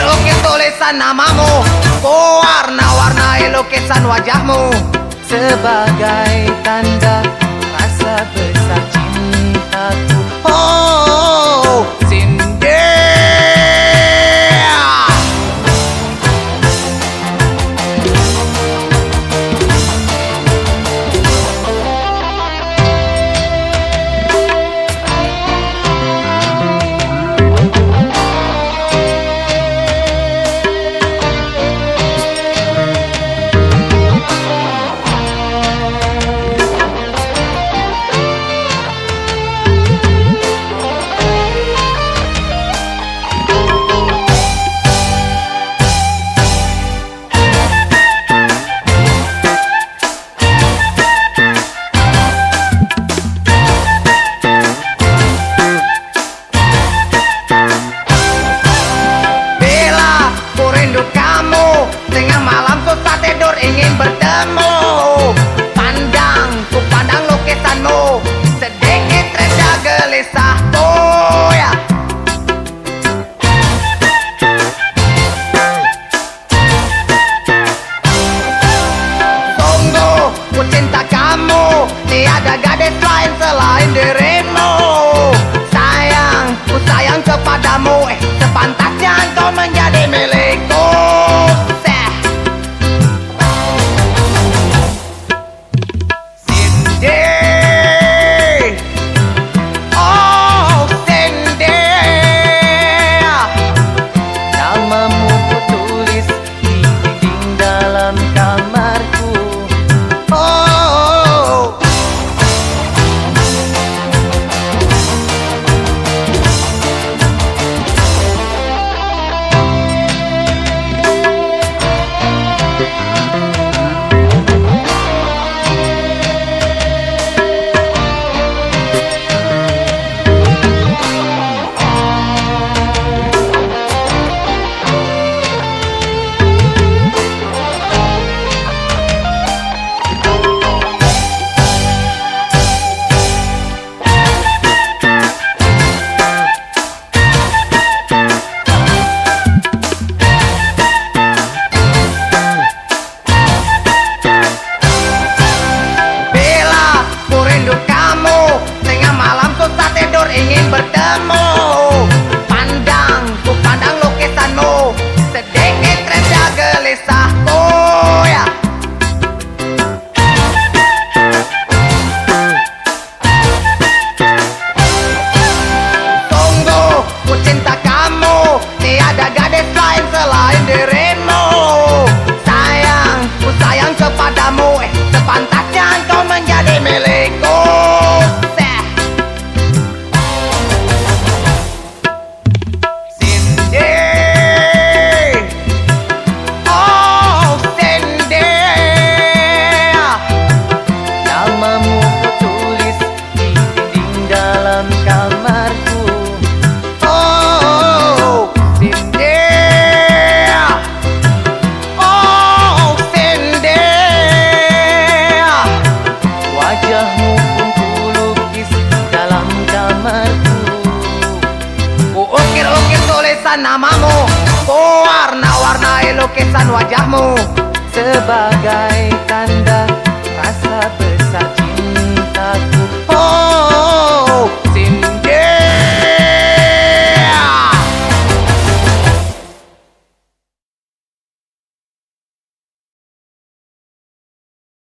Quiero que tulisan namamu Warna-warnai lukisan wajahmu Sebagai tanda rasa bersalah tuliskan namamu. Oh warna-warnai lukisan wajahmu. Sebagai tanda rasa besar cintaku.